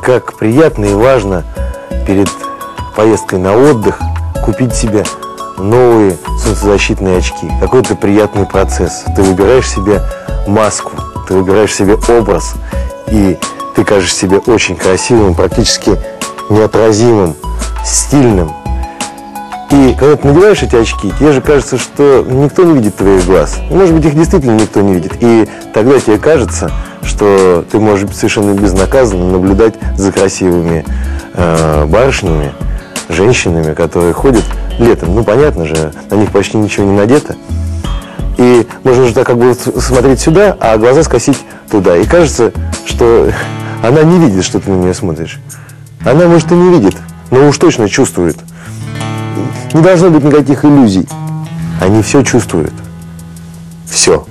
как приятно и важно перед поездкой на отдых купить себе новые солнцезащитные очки. Какой это приятный процесс. Ты выбираешь себе маску, ты выбираешь себе образ, и ты кажешь себе очень красивым, практически неотразимым, стильным. И когда ты надеваешь эти очки, тебе же кажется, что никто не видит твоих глаз. Может быть, их действительно никто не видит. И тогда тебе кажется, что ты можешь совершенно безнаказанно наблюдать за красивыми э, барышнями, женщинами, которые ходят летом. Ну, понятно же, на них почти ничего не надето. И можно же так как бы смотреть сюда, а глаза скосить туда. И кажется, что она не видит, что ты на нее смотришь. Она, может, и не видит, но уж точно чувствует. Не должно быть никаких иллюзий. Они все чувствуют. Все.